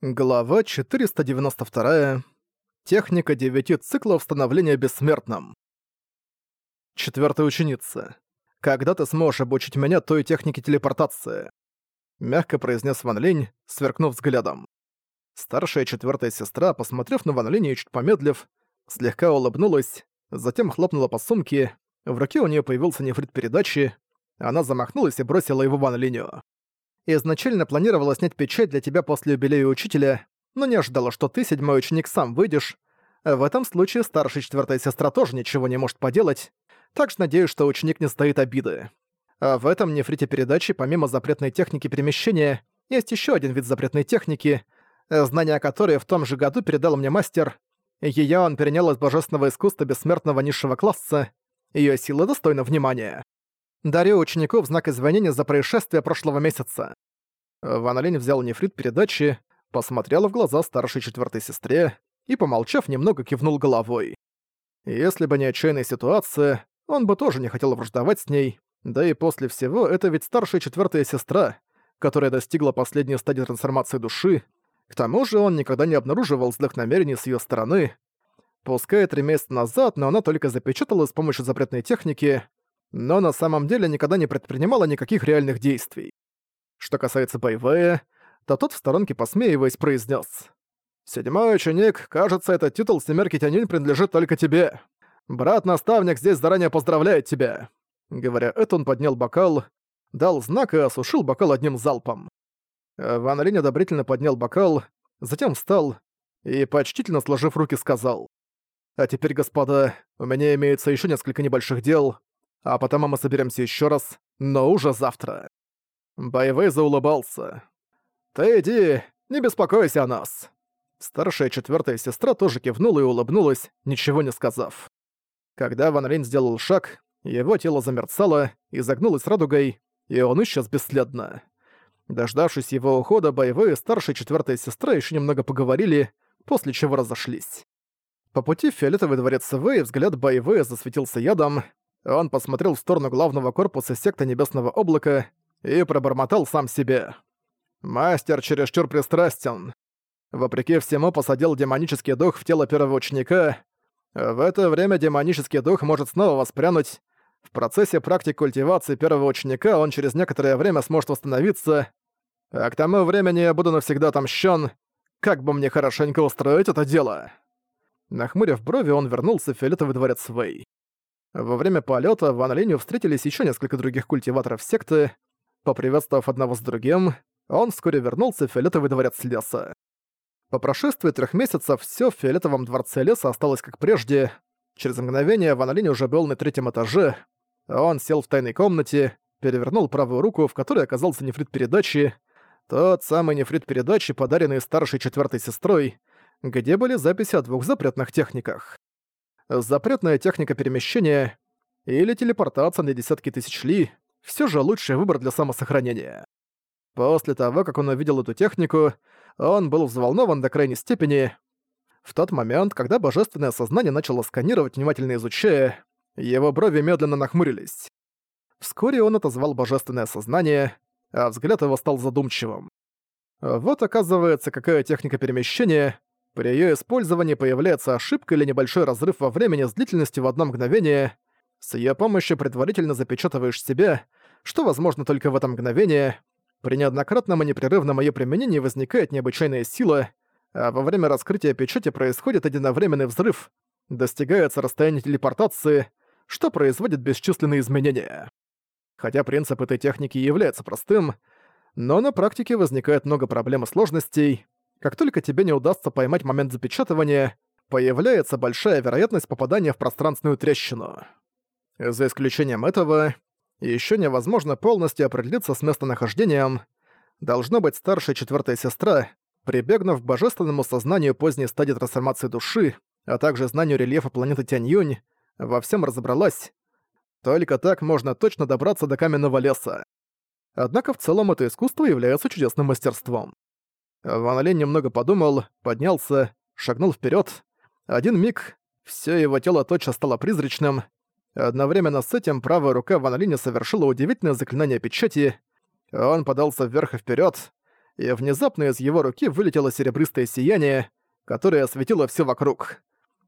Глава 492. Техника девяти циклов становления бессмертным. Четвертая ученица. Когда ты сможешь обучить меня той технике телепортации? Мягко произнес Ван Линь, сверкнув взглядом. Старшая четвертая сестра, посмотрев на Ван Линя и чуть помедлив, слегка улыбнулась, затем хлопнула по сумке, в руке у нее появился нефрит передачи, она замахнулась и бросила его Ван Линю. Изначально планировала снять печать для тебя после юбилея учителя, но не ожидала, что ты, седьмой ученик, сам выйдешь. В этом случае старшая четвертая сестра тоже ничего не может поделать, так что надеюсь, что ученик не стоит обиды. А в этом нефрите передачи, помимо запретной техники перемещения, есть еще один вид запретной техники, знания которой в том же году передал мне мастер. Её он перенял из божественного искусства бессмертного низшего класса. Её сила достойна внимания. Дарю ученику в знак извинения за происшествие прошлого месяца. Ван Линь взял нефрит передачи, посмотрел в глаза старшей четвертой сестре и, помолчав, немного кивнул головой. Если бы не отчаянная ситуация, он бы тоже не хотел враждовать с ней, да и после всего это ведь старшая четвертая сестра, которая достигла последней стадии трансформации души, к тому же он никогда не обнаруживал злых намерений с ее стороны. Пускай три месяца назад, но она только запечатала с помощью запретной техники, но на самом деле никогда не предпринимала никаких реальных действий. Что касается Бэйвэя, то тот в сторонке посмеиваясь произнес: «Седьмой ученик, кажется, этот титул Семерки Тянюнь принадлежит только тебе. Брат-наставник здесь заранее поздравляет тебя». Говоря это, он поднял бокал, дал знак и осушил бокал одним залпом. Ван Линь одобрительно поднял бокал, затем встал и, почтительно сложив руки, сказал. «А теперь, господа, у меня имеется еще несколько небольших дел, а потом мы соберемся еще раз, но уже завтра». Боевой заулыбался. «Ты иди, не беспокойся о нас». Старшая четвертая сестра тоже кивнула и улыбнулась, ничего не сказав. Когда Ван Линь сделал шаг, его тело замерцало, изогнулось радугой, и он исчез бесследно. Дождавшись его ухода, боевые старшая четвертая сестра еще немного поговорили, после чего разошлись. По пути в фиолетовый дворец Вэй взгляд боевые засветился ядом, он посмотрел в сторону главного корпуса секты Небесного Облака и пробормотал сам себе. «Мастер чересчур пристрастен. Вопреки всему посадил демонический дух в тело первого ученика. В это время демонический дух может снова воспрянуть. В процессе практик культивации первого ученика он через некоторое время сможет восстановиться. А к тому времени я буду навсегда отомщен. Как бы мне хорошенько устроить это дело?» Нахмурив брови, он вернулся в фиолетовый дворец Вэй. Во время полета в Анлиню встретились еще несколько других культиваторов секты. Поприветствовав одного с другим, он вскоре вернулся в фиолетовый дворец леса. По прошествии трех месяцев все в фиолетовом дворце леса осталось как прежде. Через мгновение Ван Линь уже был на третьем этаже. Он сел в тайной комнате, перевернул правую руку, в которой оказался нефрит передачи, тот самый нефрит передачи, подаренный старшей четвертой сестрой, где были записи о двух запретных техниках запретная техника перемещения или телепортация на десятки тысяч ли — все же лучший выбор для самосохранения. После того, как он увидел эту технику, он был взволнован до крайней степени. В тот момент, когда божественное сознание начало сканировать, внимательно изучая, его брови медленно нахмурились. Вскоре он отозвал божественное сознание, а взгляд его стал задумчивым. Вот оказывается, какая техника перемещения, при её использовании появляется ошибка или небольшой разрыв во времени с длительностью в одно мгновение. С её помощью предварительно запечатываешь себя, что возможно только в это мгновение. При неоднократном и непрерывном её применении возникает необычайная сила, а во время раскрытия печати происходит единовременный взрыв, достигается расстояние телепортации, что производит бесчисленные изменения. Хотя принцип этой техники является простым, но на практике возникает много проблем и сложностей, как только тебе не удастся поймать момент запечатывания, появляется большая вероятность попадания в пространственную трещину. За исключением этого, еще невозможно полностью определиться с местонахождением. Должно быть старшая четвертая сестра, прибегнув к божественному сознанию поздней стадии трансформации души, а также знанию рельефа планеты Тянь-Юнь, во всем разобралась. Только так можно точно добраться до каменного леса. Однако в целом это искусство является чудесным мастерством. Ван Лень немного подумал, поднялся, шагнул вперед. Один миг, все его тело тотчас стало призрачным. Одновременно с этим правая рука Ван Линя совершила удивительное заклинание печати. Он подался вверх и вперед. и внезапно из его руки вылетело серебристое сияние, которое осветило все вокруг.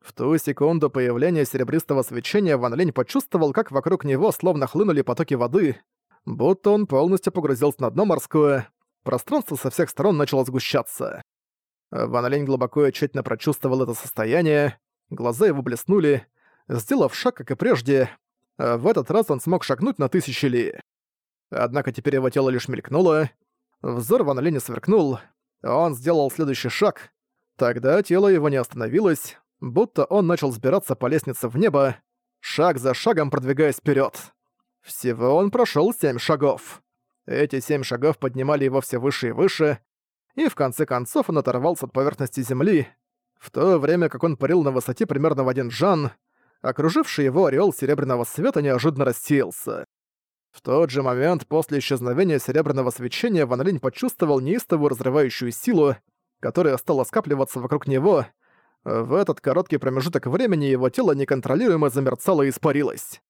В ту секунду появления серебристого свечения Ван Линь почувствовал, как вокруг него словно хлынули потоки воды, будто он полностью погрузился на дно морское, пространство со всех сторон начало сгущаться. Ван Линь глубоко и тщательно прочувствовал это состояние, глаза его блеснули, сделав шаг, как и прежде, в этот раз он смог шагнуть на тысячи ли. Однако теперь его тело лишь мелькнуло, взор Ван Линя сверкнул, он сделал следующий шаг, тогда тело его не остановилось, будто он начал взбираться по лестнице в небо, шаг за шагом продвигаясь вперед. Всего он прошел семь шагов. Эти семь шагов поднимали его все выше и выше, и в конце концов он оторвался от поверхности земли, в то время как он парил на высоте примерно в один джан, окруживший его ореол серебряного света неожиданно рассеялся. В тот же момент после исчезновения серебряного свечения Ван Линь почувствовал неистовую разрывающую силу, которая стала скапливаться вокруг него, в этот короткий промежуток времени его тело неконтролируемо замерцало и испарилось.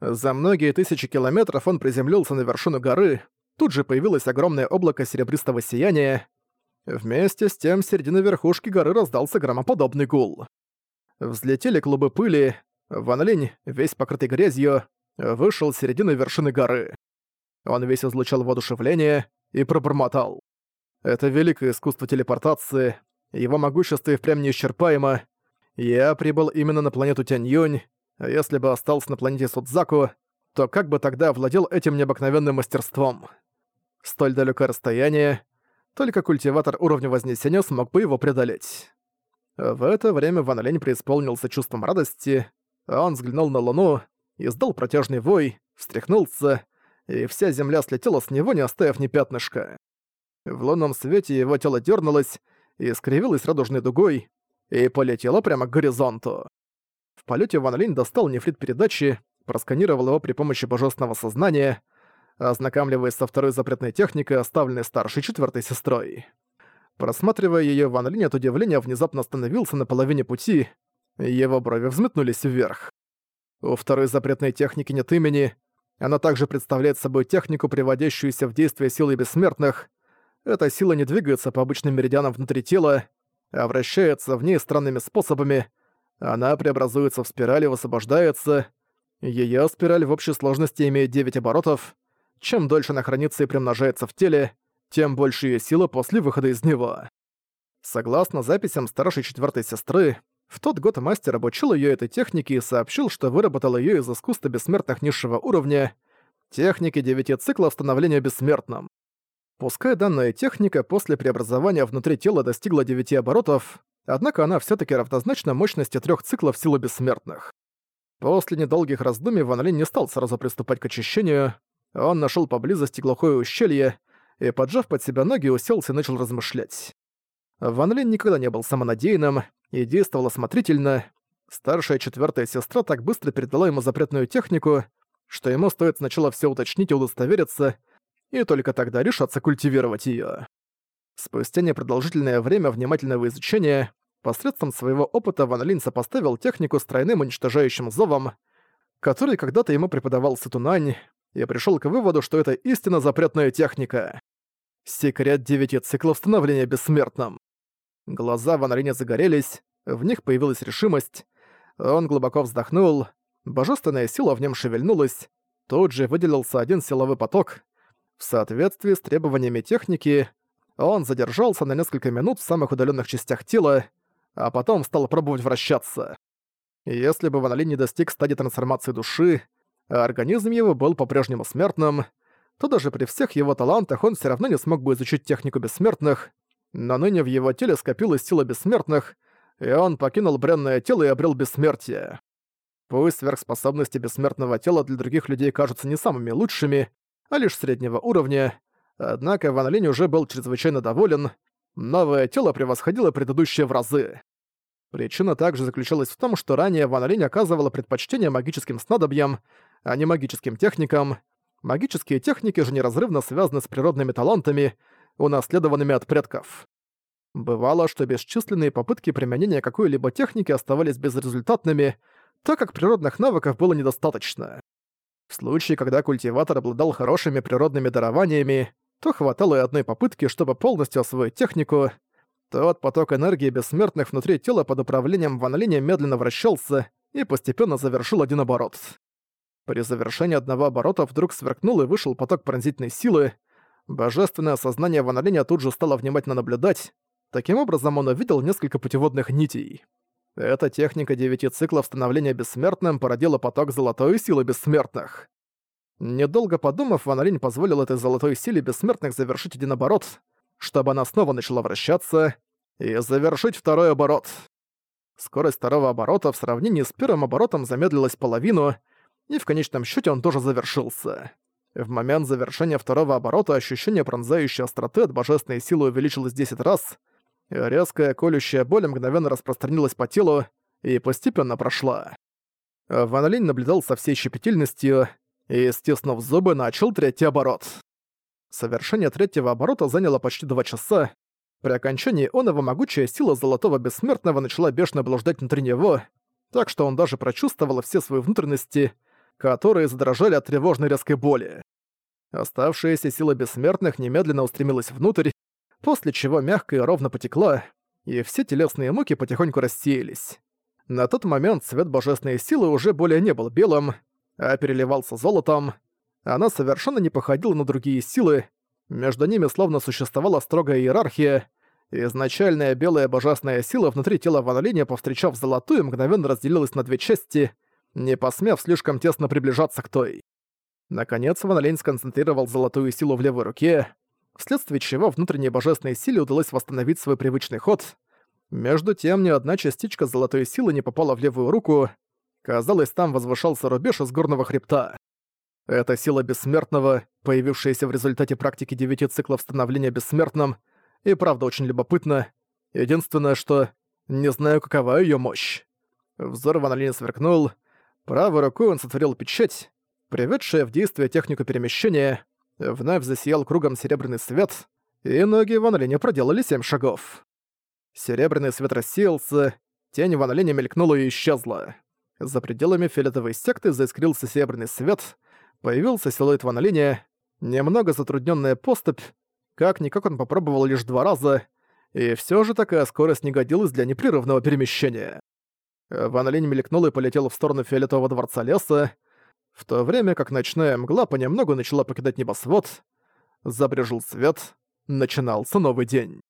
За многие тысячи километров он приземлился на вершину горы, тут же появилось огромное облако серебристого сияния. Вместе с тем с середины верхушки горы раздался громоподобный гул. Взлетели клубы пыли, Ван Линь, весь покрытый грязью, вышел с середины вершины горы. Он весь излучал воодушевление и пробормотал. Это великое искусство телепортации, его могущество и впрямь неисчерпаемо. Я прибыл именно на планету Тяньюнь, а если бы остался на планете Судзаку, то как бы тогда владел этим необыкновенным мастерством? Столь далекое расстояние, только культиватор уровня Вознесения смог бы его преодолеть. В это время Ван Лень преисполнился чувством радости, он взглянул на Луну, издал протяжный вой, встряхнулся, и вся земля слетела с него, не оставив ни пятнышка. В лунном свете его тело дернулось, и скривилась радужной дугой, и полетела прямо к горизонту. В полете Ван Линь достал нефрит передачи, просканировал его при помощи божественного сознания, ознакомливаясь со второй запретной техникой, оставленной старшей четвертой сестрой. Просматривая ее, Ван Линь от удивления внезапно остановился на половине пути, его брови взметнулись вверх. У второй запретной техники нет имени, она также представляет собой технику, приводящуюся в действие силы бессмертных, эта сила не двигается по обычным меридианам внутри тела, а вращается в ней странными способами. Она преобразуется в спираль и высвобождается. Её спираль в общей сложности имеет 9 оборотов. Чем дольше она хранится и примножается в теле, тем больше её сила после выхода из него. Согласно записям старшей четвёртой сестры, в тот год мастер обучил её этой технике и сообщил, что выработал её из искусства бессмертных низшего уровня, техники девяти циклов становления бессмертным. Пускай данная техника после преобразования внутри тела достигла 9 оборотов, однако она все таки равнозначна мощности трех циклов силы бессмертных. После недолгих раздумий Ван Линь не стал сразу приступать к очищению, он нашел поблизости глухое ущелье и, поджав под себя ноги, уселся и начал размышлять. Ван Линь никогда не был самонадеянным и действовал осмотрительно. Старшая четвертая сестра так быстро передала ему запретную технику, что ему стоит сначала все уточнить и удостовериться, и только тогда решаться культивировать её. Спустя непродолжительное время внимательного изучения, посредством своего опыта Ван Линь сопоставил технику с тройным уничтожающим зовом, который когда-то ему преподавал Сатунань, и пришёл к выводу, что это истинно запретная техника. Секрет девяти циклов становления бессмертным. Глаза Ван Линя загорелись, в них появилась решимость. Он глубоко вздохнул, божественная сила в нем шевельнулась, тут же выделился один силовой поток — в соответствии с требованиями техники, он задержался на несколько минут в самых удаленных частях тела, а потом стал пробовать вращаться. Если бы Ван Линь не достиг стадии трансформации души, а организм его был по-прежнему смертным, то даже при всех его талантах он все равно не смог бы изучить технику бессмертных, но ныне в его теле скопилась сила бессмертных, и он покинул бренное тело и обрел бессмертие. Пусть сверхспособности бессмертного тела для других людей кажутся не самыми лучшими, а лишь среднего уровня, однако Ван Линь уже был чрезвычайно доволен, новое тело превосходило предыдущее в разы. Причина также заключалась в том, что ранее Ван Линь оказывала предпочтение магическим снадобьям, а не магическим техникам. Магические техники же неразрывно связаны с природными талантами, унаследованными от предков. Бывало, что бесчисленные попытки применения какой-либо техники оставались безрезультатными, так как природных навыков было недостаточно. В случае, когда культиватор обладал хорошими природными дарованиями, то хватало и одной попытки, чтобы полностью освоить технику. Тот поток энергии бессмертных внутри тела под управлением Ван Линя медленно вращался и постепенно завершил один оборот. При завершении одного оборота вдруг сверкнул и вышел поток пронзительной силы. Божественное сознание Ван тут же стало внимательно наблюдать. Таким образом, он увидел несколько путеводных нитей. Эта техника девяти циклов становления бессмертным породила поток золотой силы бессмертных. Недолго подумав, Ван позволил этой золотой силе бессмертных завершить один оборот, чтобы она снова начала вращаться, и завершить второй оборот. Скорость второго оборота в сравнении с первым оборотом замедлилась половину, и в конечном счете он тоже завершился. В момент завершения второго оборота ощущение пронзающей остроты от божественной силы увеличилось 10 раз, резкая колющая боль мгновенно распространилась по телу и постепенно прошла. Ван Линь наблюдал со всей щепетильностью, и, стиснув зубы, начал третий оборот. Совершение третьего оборота заняло почти два часа. При окончании оного могучая сила Золотого Бессмертного начала бешено блуждать внутри него, так что он даже прочувствовал все свои внутренности, которые задрожали от тревожной резкой боли. Оставшаяся сила Бессмертных немедленно устремилась внутрь, после чего мягко и ровно потекла, и все телесные муки потихоньку рассеялись. На тот момент цвет божественной силы уже более не был белым, а переливался золотом. Она совершенно не походила на другие силы, между ними словно существовала строгая иерархия, изначальная белая божественная сила внутри тела Ван Линя, повстречав золотую, мгновенно разделилась на две части, не посмев слишком тесно приближаться к той. Наконец Ван Линь сконцентрировал золотую силу в левой руке, вследствие чего внутренней божественной силе удалось восстановить свой привычный ход. Между тем, ни одна частичка золотой силы не попала в левую руку, Казалось, там возвышался рубеж из горного хребта. Эта сила бессмертного, появившаяся в результате практики девяти циклов становления бессмертным, и правда очень любопытна. Единственное, что не знаю, какова ее мощь. Взор Ван Линь сверкнул. Правой рукой он сотворил печать, приведшая в действие технику перемещения, вновь засиял кругом серебряный свет, и ноги Ван Линя проделали семь шагов. Серебряный свет рассеялся, тень Ван Линя мелькнула и исчезла. За пределами фиолетовой секты заискрился серебряный свет, появился силуэт Ван Линя, немного затрудненная поступь, как-никак он попробовал лишь два раза, и все же такая скорость не годилась для непрерывного перемещения. Ван Линь мелькнул и полетел в сторону фиолетового дворца леса, в то время как ночная мгла понемногу начала покидать небосвод, забрежил свет, начинался новый день.